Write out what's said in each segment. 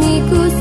你孤。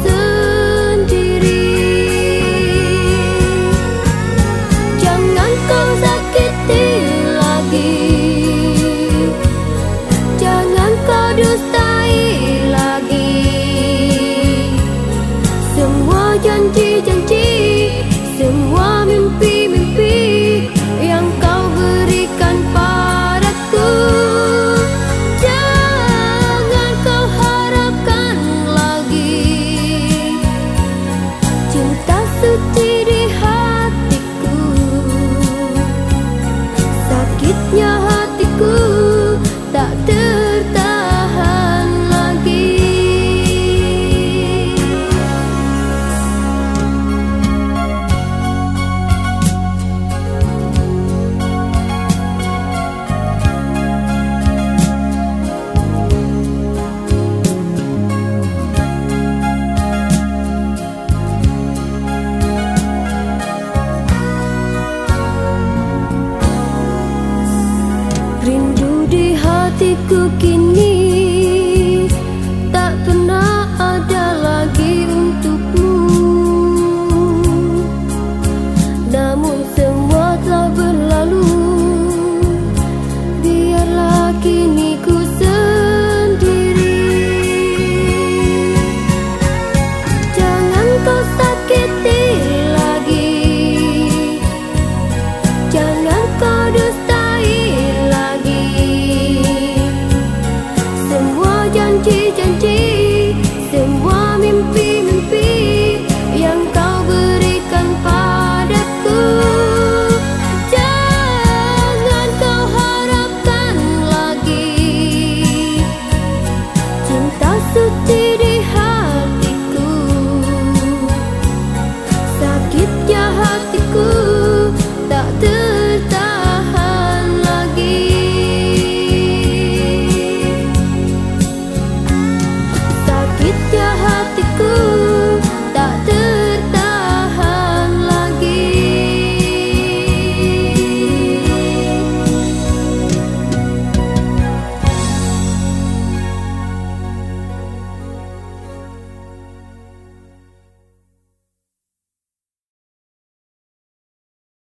hatiku kini